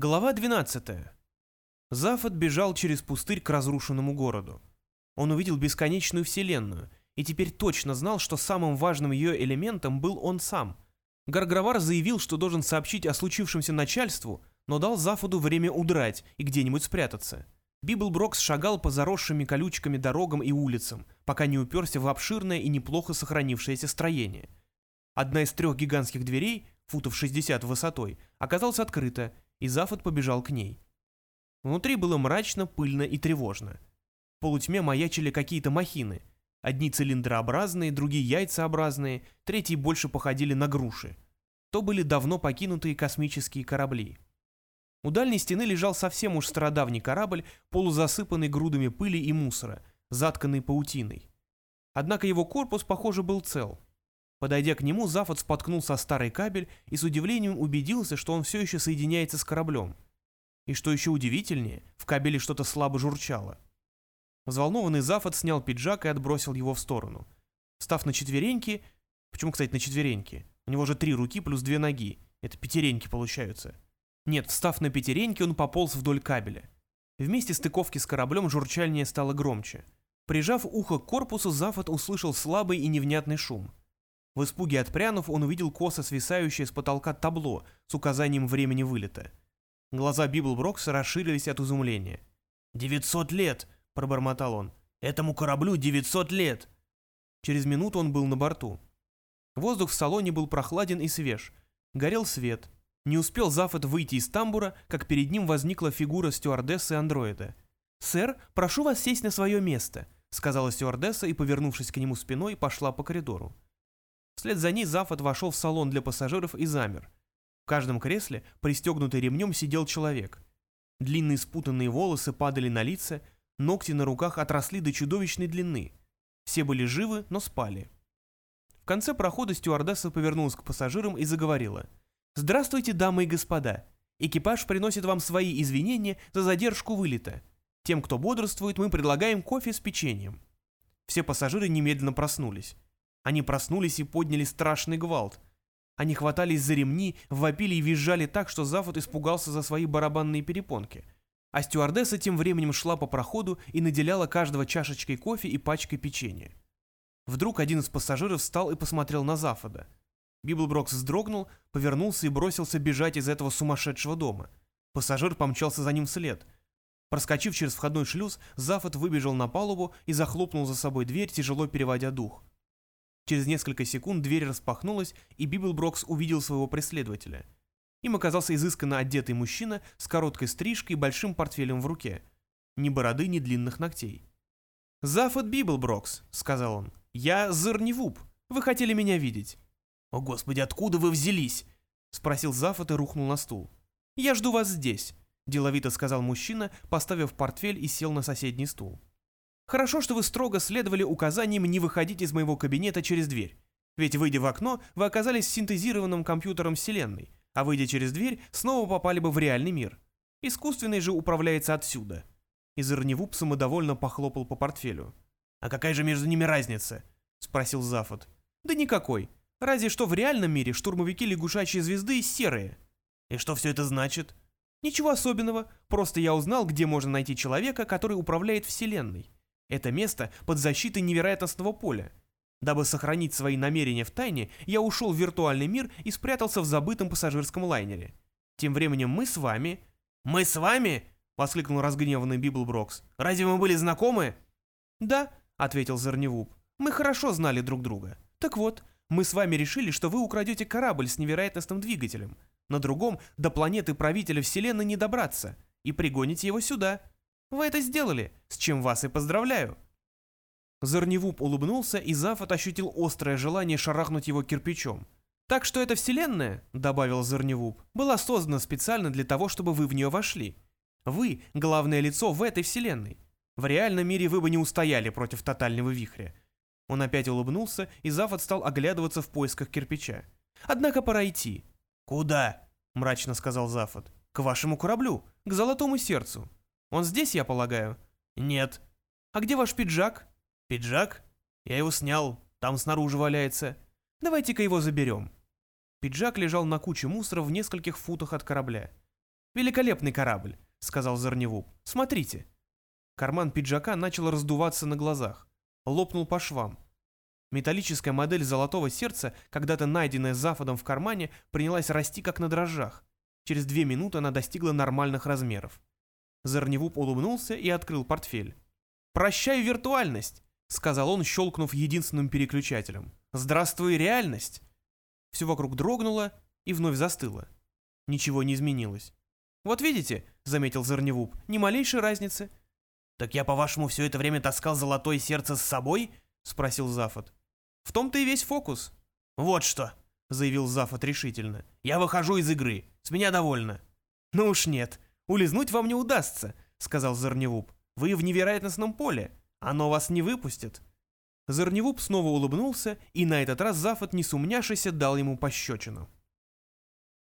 Глава 12. Зафод бежал через пустырь к разрушенному городу. Он увидел бесконечную вселенную и теперь точно знал, что самым важным ее элементом был он сам. Гаргравар заявил, что должен сообщить о случившемся начальству, но дал Зафоду время удрать и где-нибудь спрятаться. Библброкс шагал по заросшими колючками дорогам и улицам, пока не уперся в обширное и неплохо сохранившееся строение. Одна из трех гигантских дверей, футов 60 высотой, оказалась открыта, и Зафот побежал к ней. Внутри было мрачно, пыльно и тревожно. В полутьме маячили какие-то махины. Одни цилиндрообразные, другие яйцеобразные, третьи больше походили на груши. То были давно покинутые космические корабли. У дальней стены лежал совсем уж стародавний корабль, полузасыпанный грудами пыли и мусора, затканный паутиной. Однако его корпус, похоже, был цел. Подойдя к нему, Зафот споткнулся о старый кабель и с удивлением убедился, что он все еще соединяется с кораблем. И что еще удивительнее, в кабеле что-то слабо журчало. Взволнованный Зафот снял пиджак и отбросил его в сторону. Став на четвереньки... Почему, кстати, на четвереньки? У него же три руки плюс две ноги. Это пятереньки получаются. Нет, встав на пятереньки, он пополз вдоль кабеля. Вместе стыковки с кораблем журчание стало громче. Прижав ухо к корпусу, Зафот услышал слабый и невнятный шум. В испуге отпрянув, он увидел косо свисающее с потолка табло с указанием времени вылета. Глаза Библброкса расширились от изумления. «Девятьсот лет!» — пробормотал он. «Этому кораблю девятьсот лет!» Через минуту он был на борту. Воздух в салоне был прохладен и свеж. Горел свет. Не успел Зафет выйти из тамбура, как перед ним возникла фигура стюардессы-андроида. «Сэр, прошу вас сесть на свое место», — сказала стюардесса и, повернувшись к нему спиной, пошла по коридору. Вслед за ней Зафот вошел в салон для пассажиров и замер. В каждом кресле, пристегнутый ремнем, сидел человек. Длинные спутанные волосы падали на лица, ногти на руках отросли до чудовищной длины. Все были живы, но спали. В конце прохода стюардесса повернулась к пассажирам и заговорила. «Здравствуйте, дамы и господа. Экипаж приносит вам свои извинения за задержку вылета. Тем, кто бодрствует, мы предлагаем кофе с печеньем». Все пассажиры немедленно проснулись. Они проснулись и подняли страшный гвалт. Они хватались за ремни, вопили и визжали так, что Зафот испугался за свои барабанные перепонки. А стюардесса тем временем шла по проходу и наделяла каждого чашечкой кофе и пачкой печенья. Вдруг один из пассажиров встал и посмотрел на Зафода. Библброкс вздрогнул, повернулся и бросился бежать из этого сумасшедшего дома. Пассажир помчался за ним вслед. Проскочив через входной шлюз, Зафод выбежал на палубу и захлопнул за собой дверь, тяжело переводя дух. Через несколько секунд дверь распахнулась, и Библброкс увидел своего преследователя. Им оказался изысканно одетый мужчина с короткой стрижкой и большим портфелем в руке. Ни бороды, ни длинных ногтей. «Зафод Библброкс», — сказал он. «Я Зарнивуп. Вы хотели меня видеть». «О, Господи, откуда вы взялись?» — спросил Зафод и рухнул на стул. «Я жду вас здесь», — деловито сказал мужчина, поставив портфель и сел на соседний стул. Хорошо, что вы строго следовали указаниям не выходить из моего кабинета через дверь. Ведь, выйдя в окно, вы оказались синтезированным компьютером Вселенной, а выйдя через дверь, снова попали бы в реальный мир. Искусственный же управляется отсюда. И Зарневуп самодовольно похлопал по портфелю. «А какая же между ними разница?» — спросил Зафот. «Да никакой. Разве что в реальном мире штурмовики лягушачьей звезды серые». «И что все это значит?» «Ничего особенного. Просто я узнал, где можно найти человека, который управляет Вселенной. Это место под защитой невероятностного поля. Дабы сохранить свои намерения в тайне, я ушел в виртуальный мир и спрятался в забытом пассажирском лайнере. Тем временем мы с вами... «Мы с вами?» — воскликнул разгневанный Библброкс. «Разве мы были знакомы?» «Да», — ответил Зарнивуп. «Мы хорошо знали друг друга. Так вот, мы с вами решили, что вы украдете корабль с невероятностным двигателем. На другом до планеты правителя Вселенной не добраться. И пригоните его сюда. Вы это сделали, с чем вас и поздравляю. Зарнивуп улыбнулся, и Зафод ощутил острое желание шарахнуть его кирпичом. «Так что эта вселенная, — добавил Зарневуп, — была создана специально для того, чтобы вы в нее вошли. Вы — главное лицо в этой вселенной. В реальном мире вы бы не устояли против тотального вихря». Он опять улыбнулся, и Зафот стал оглядываться в поисках кирпича. «Однако пора идти». «Куда?» — мрачно сказал Зафот. «К вашему кораблю, к золотому сердцу. Он здесь, я полагаю? Нет. А где ваш пиджак? Пиджак? Я его снял, там снаружи валяется. Давайте-ка его заберем. Пиджак лежал на куче мусора в нескольких футах от корабля. «Великолепный корабль», — сказал Зорневу. «Смотрите». Карман пиджака начал раздуваться на глазах. Лопнул по швам. Металлическая модель золотого сердца, когда-то найденная Зафодом в кармане, принялась расти как на дрожжах. Через две минуты она достигла нормальных размеров. Зорневуп улыбнулся и открыл портфель. «Прощай, виртуальность!» — сказал он, щелкнув единственным переключателем. «Здравствуй, реальность!» Все вокруг дрогнуло и вновь застыло. Ничего не изменилось. «Вот видите», — заметил Зорневуп, — «ни малейшей разницы». «Так я, по-вашему, все это время таскал золотое сердце с собой?» — спросил Зафот. «В том-то и весь фокус». «Вот что», — заявил Зафот решительно. «Я выхожу из игры. С меня довольно». «Ну уж нет. Улизнуть вам не удастся», — сказал Зорневуп. «Вы в невероятностном поле. Оно вас не выпустит». Зорневуп снова улыбнулся, и на этот раз Зафот, не сумняшися, дал ему пощечину.